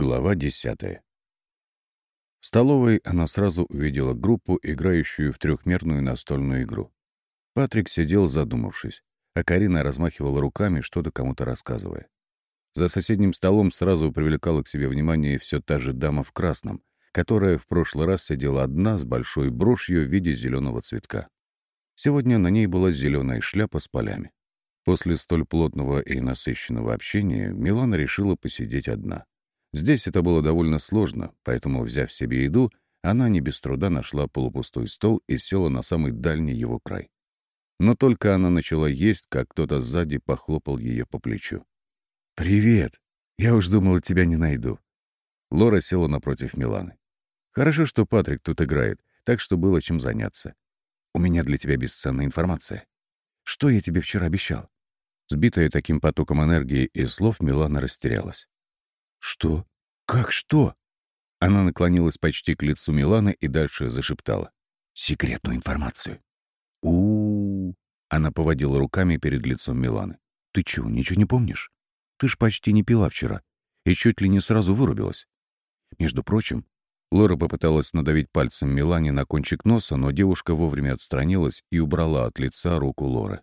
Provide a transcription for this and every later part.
Глава 10. В столовой она сразу увидела группу, играющую в трехмерную настольную игру. Патрик сидел задумавшись, а Карина размахивала руками, что-то кому-то рассказывая. За соседним столом сразу привлекала к себе внимание все та же дама в красном, которая в прошлый раз сидела одна с большой брошью в виде зеленого цветка. Сегодня на ней была зеленая шляпа с полями. После столь плотного и насыщенного общения Милана решила посидеть одна — Здесь это было довольно сложно, поэтому, взяв себе еду, она не без труда нашла полупустой стол и села на самый дальний его край. Но только она начала есть, как кто-то сзади похлопал ее по плечу. «Привет! Я уж думала, тебя не найду». Лора села напротив Миланы. «Хорошо, что Патрик тут играет, так что было чем заняться. У меня для тебя бесценная информация. Что я тебе вчера обещал?» Сбитая таким потоком энергии и слов, Милана растерялась. «Что? Как что?» Она наклонилась почти к лицу Миланы и дальше зашептала. «Секретную информацию». У, -у, у Она поводила руками перед лицом Миланы. «Ты чё, ничего не помнишь? Ты ж почти не пила вчера и чуть ли не сразу вырубилась. Между прочим, Лора попыталась надавить пальцем Милане на кончик носа, но девушка вовремя отстранилась и убрала от лица руку Лоры.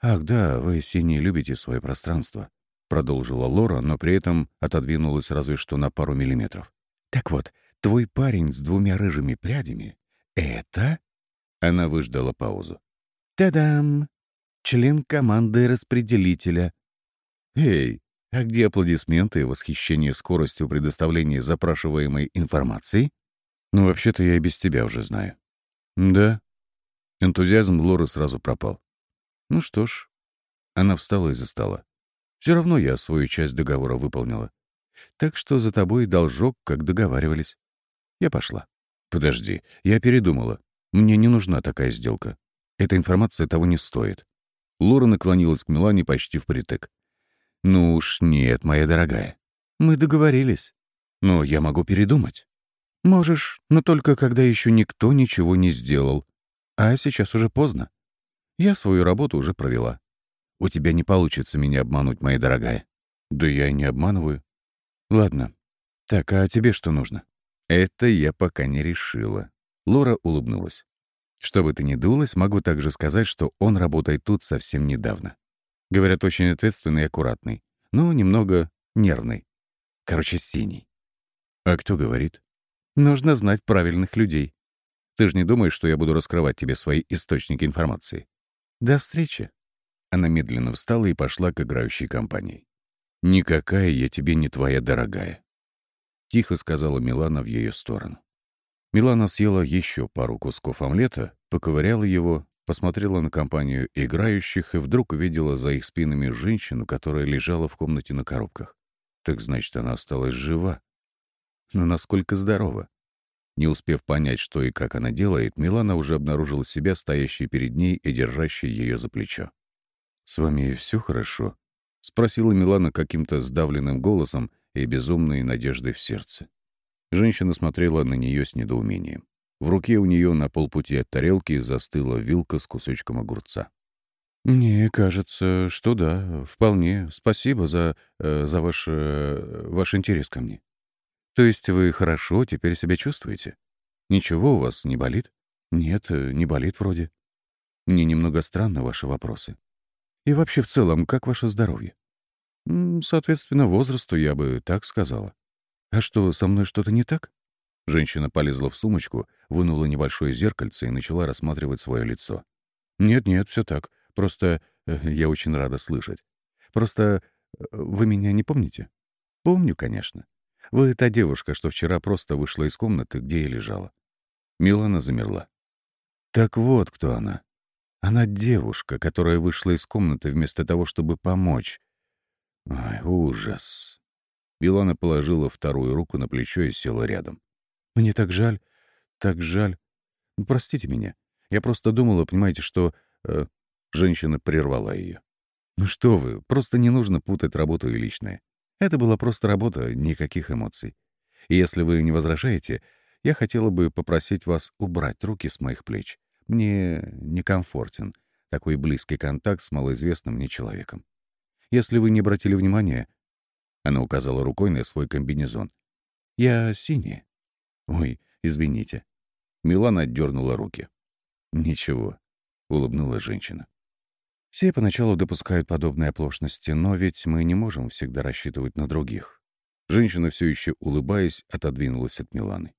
«Ах да, вы, синие, любите свое пространство. — продолжила Лора, но при этом отодвинулась разве что на пару миллиметров. «Так вот, твой парень с двумя рыжими прядями — это...» Она выждала паузу. «Та-дам! Член команды распределителя». «Эй, а где аплодисменты и восхищение скоростью предоставления запрашиваемой информации?» «Ну, вообще-то я и без тебя уже знаю». «Да». Энтузиазм Лоры сразу пропал. «Ну что ж». Она встала из-за стола. Все равно я свою часть договора выполнила. Так что за тобой должок, как договаривались. Я пошла. Подожди, я передумала. Мне не нужна такая сделка. Эта информация того не стоит. Лора наклонилась к Милане почти впритык. «Ну уж нет, моя дорогая. Мы договорились. Но я могу передумать. Можешь, но только когда еще никто ничего не сделал. А сейчас уже поздно. Я свою работу уже провела. У тебя не получится меня обмануть, моя дорогая. Да я и не обманываю. Ладно. Так, а тебе что нужно? Это я пока не решила. Лора улыбнулась. Что бы ты ни дулась, могу также сказать, что он работает тут совсем недавно. Говорят, очень ответственный и аккуратный, но немного нервный. Короче, синий. А кто говорит? Нужно знать правильных людей. Ты же не думаешь, что я буду раскрывать тебе свои источники информации? До встречи. Она медленно встала и пошла к играющей компании. «Никакая я тебе не твоя дорогая», — тихо сказала Милана в ее сторону. Милана съела еще пару кусков омлета, поковыряла его, посмотрела на компанию играющих и вдруг увидела за их спинами женщину, которая лежала в комнате на коробках. Так значит, она осталась жива. Но насколько здорова? Не успев понять, что и как она делает, Милана уже обнаружила себя, стоящей перед ней и держащей ее за плечо. «С вами все хорошо?» — спросила Милана каким-то сдавленным голосом и безумной надеждой в сердце. Женщина смотрела на нее с недоумением. В руке у нее на полпути от тарелки застыла вилка с кусочком огурца. «Мне кажется, что да, вполне. Спасибо за, э, за ваш, э, ваш интерес ко мне. То есть вы хорошо теперь себя чувствуете? Ничего у вас не болит? Нет, не болит вроде. Мне немного странны ваши вопросы. И вообще в целом, как ваше здоровье? Соответственно, возрасту я бы так сказала. А что, со мной что-то не так? Женщина полезла в сумочку, вынула небольшое зеркальце и начала рассматривать свое лицо. «Нет-нет, все так. Просто э, я очень рада слышать. Просто э, вы меня не помните?» «Помню, конечно. Вы та девушка, что вчера просто вышла из комнаты, где я лежала». Милана замерла. «Так вот кто она. Она девушка, которая вышла из комнаты вместо того, чтобы помочь. Ой, ужас. Билана положила вторую руку на плечо и села рядом. «Мне так жаль, так жаль. Ну, простите меня. Я просто думала, понимаете, что...» э, Женщина прервала ее. «Ну что вы, просто не нужно путать работу и личное. Это была просто работа, никаких эмоций. И если вы не возражаете, я хотела бы попросить вас убрать руки с моих плеч. Мне некомфортен такой близкий контакт с малоизвестным мне человеком. Если вы не обратили внимания, она указала рукой на свой комбинезон. Я синяя. Ой, извините. Милана отдернула руки. Ничего, улыбнулась женщина. Все поначалу допускают подобные оплошности, но ведь мы не можем всегда рассчитывать на других. Женщина, все еще улыбаясь, отодвинулась от Миланы.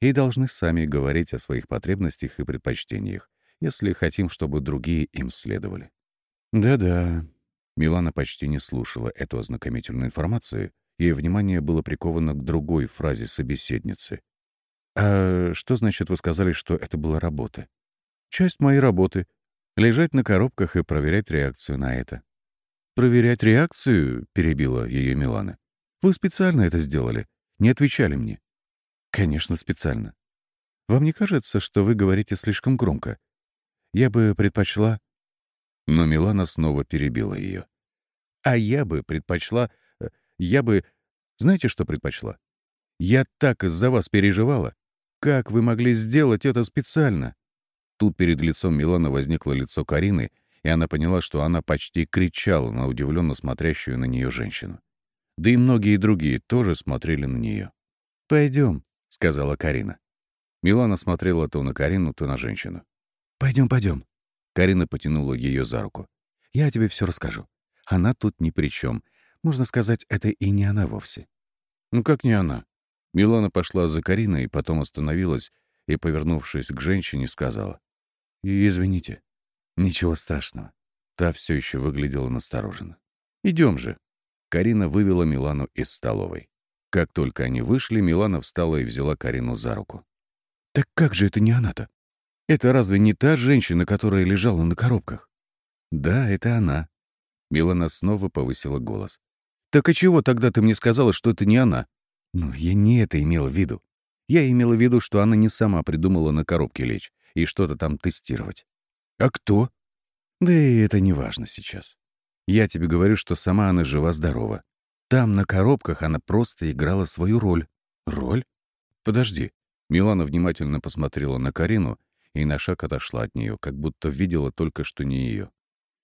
И должны сами говорить о своих потребностях и предпочтениях, если хотим, чтобы другие им следовали. Да-да. Милана почти не слушала эту ознакомительную информацию, ее внимание было приковано к другой фразе собеседницы. «А что значит, вы сказали, что это была работа?» «Часть моей работы — лежать на коробках и проверять реакцию на это». «Проверять реакцию?» — перебила ее Милана. «Вы специально это сделали. Не отвечали мне». «Конечно, специально. Вам не кажется, что вы говорите слишком громко? Я бы предпочла...» Но Милана снова перебила ее. «А я бы предпочла... Э, я бы... Знаете, что предпочла? Я так из-за вас переживала. Как вы могли сделать это специально?» Тут перед лицом Милана возникло лицо Карины, и она поняла, что она почти кричала на удивленно смотрящую на нее женщину. Да и многие другие тоже смотрели на нее. Пойдем, сказала Карина. Милана смотрела то на Карину, то на женщину. Пойдем, пойдем. Карина потянула ее за руку. Я тебе все расскажу. Она тут ни при чем. Можно сказать, это и не она вовсе. Ну как не она? Милана пошла за Кариной, потом остановилась и, повернувшись к женщине, сказала. «Извините, ничего страшного». Та все еще выглядела настороженно. Идем же». Карина вывела Милану из столовой. Как только они вышли, Милана встала и взяла Карину за руку. «Так как же это не она-то? Это разве не та женщина, которая лежала на коробках?» «Да, это она». Милана снова повысила голос. «Так а чего тогда ты мне сказала, что это не она?» «Ну, я не это имела в виду. Я имела в виду, что она не сама придумала на коробке лечь и что-то там тестировать. А кто? Да и это не важно сейчас. Я тебе говорю, что сама она жива-здорова. Там, на коробках, она просто играла свою роль. Роль? Подожди. Милана внимательно посмотрела на Карину и на шаг отошла от нее, как будто видела только что не ее.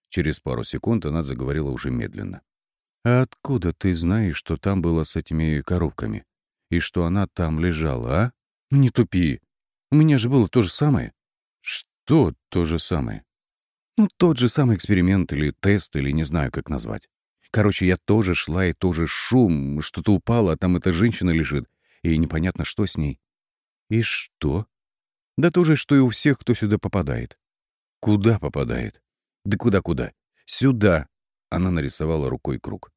Через пару секунд она заговорила уже медленно. «А откуда ты знаешь, что там было с этими коробками? И что она там лежала, а? Не тупи. У меня же было то же самое». «Что то же самое?» «Ну, тот же самый эксперимент или тест, или не знаю, как назвать. Короче, я тоже шла, и тоже шум, что-то упало, а там эта женщина лежит, и непонятно, что с ней». «И что?» «Да то же, что и у всех, кто сюда попадает». «Куда попадает?» «Да куда-куда? Сюда!» Она нарисовала рукой круг.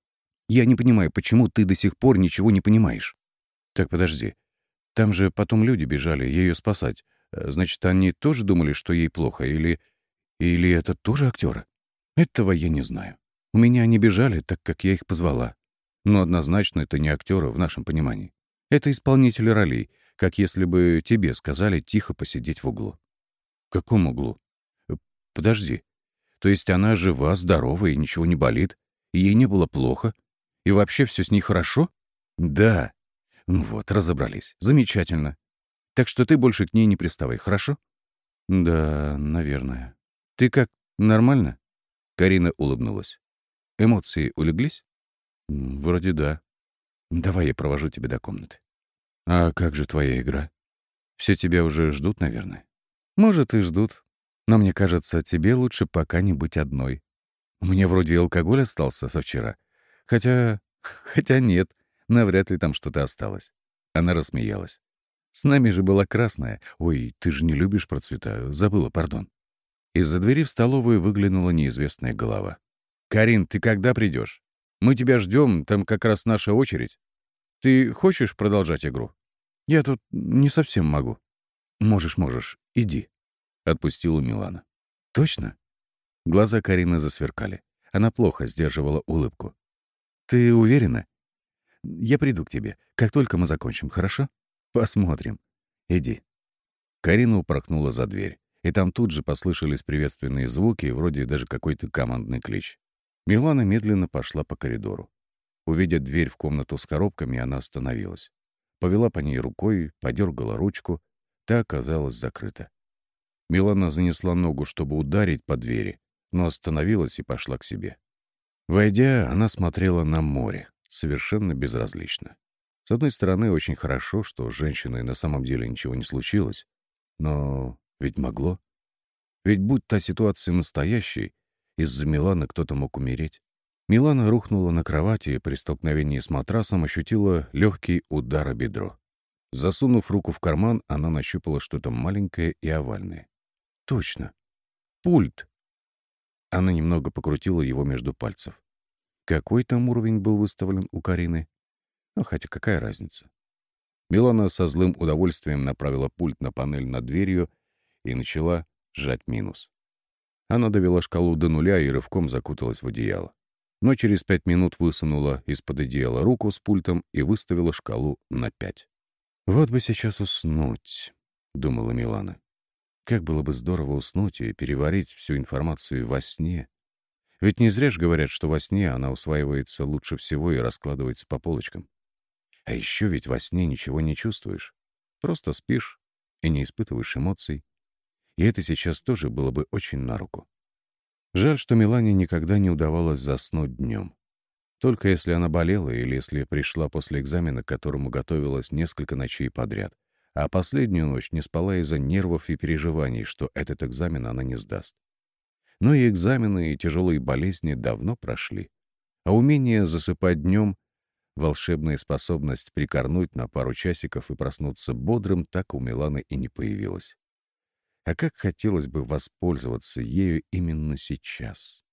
«Я не понимаю, почему ты до сих пор ничего не понимаешь?» «Так, подожди. Там же потом люди бежали ее спасать. Э, значит, они тоже думали, что ей плохо, или... Или это тоже актеры? Этого я не знаю. У меня они бежали, так как я их позвала. Но однозначно это не актеры в нашем понимании. Это исполнители ролей, как если бы тебе сказали тихо посидеть в углу. В каком углу? Э, подожди. То есть она жива, здорова и ничего не болит, ей не было плохо, и вообще все с ней хорошо? Да. Ну вот, разобрались. Замечательно. Так что ты больше к ней не приставай, хорошо? Да, наверное. Ты как, нормально? Карина улыбнулась. Эмоции улеглись? Вроде да. Давай я провожу тебя до комнаты. А как же твоя игра? Все тебя уже ждут, наверное. Может, и ждут. Но мне кажется, тебе лучше пока не быть одной. Меня вроде алкоголь остался со вчера. Хотя... Хотя нет, навряд ли там что-то осталось. Она рассмеялась. С нами же была красная. Ой, ты же не любишь процвета. Забыла, пардон. Из-за двери в столовую выглянула неизвестная голова. «Карин, ты когда придешь? Мы тебя ждем, там как раз наша очередь. Ты хочешь продолжать игру?» «Я тут не совсем могу». «Можешь, можешь. Иди», — отпустила Милана. «Точно?» Глаза Карины засверкали. Она плохо сдерживала улыбку. «Ты уверена?» «Я приду к тебе, как только мы закончим, хорошо?» Посмотрим. Иди». Карина упорхнула за дверь, и там тут же послышались приветственные звуки, вроде даже какой-то командный клич. Милана медленно пошла по коридору. Увидя дверь в комнату с коробками, она остановилась. Повела по ней рукой, подергала ручку. Та оказалась закрыта. Милана занесла ногу, чтобы ударить по двери, но остановилась и пошла к себе. Войдя, она смотрела на море, совершенно безразлично. С одной стороны, очень хорошо, что с женщиной на самом деле ничего не случилось. Но ведь могло. Ведь будь та ситуация настоящей, из-за Милана кто-то мог умереть. Милана рухнула на кровати и при столкновении с матрасом ощутила легкий удар о бедро. Засунув руку в карман, она нащупала что-то маленькое и овальное. Точно. Пульт. Она немного покрутила его между пальцев. Какой там уровень был выставлен у Карины? Ну, хотя какая разница? Милана со злым удовольствием направила пульт на панель над дверью и начала сжать минус. Она довела шкалу до нуля и рывком закуталась в одеяло. Но через пять минут высунула из-под одеяла руку с пультом и выставила шкалу на пять. «Вот бы сейчас уснуть», — думала Милана. «Как было бы здорово уснуть и переварить всю информацию во сне. Ведь не зря же говорят, что во сне она усваивается лучше всего и раскладывается по полочкам. А еще ведь во сне ничего не чувствуешь. Просто спишь и не испытываешь эмоций. И это сейчас тоже было бы очень на руку. Жаль, что Милане никогда не удавалось заснуть днем. Только если она болела или если пришла после экзамена, к которому готовилась несколько ночей подряд, а последнюю ночь не спала из-за нервов и переживаний, что этот экзамен она не сдаст. Но и экзамены, и тяжелые болезни давно прошли. А умение засыпать днем Волшебная способность прикорнуть на пару часиков и проснуться бодрым так у Миланы и не появилась. А как хотелось бы воспользоваться ею именно сейчас.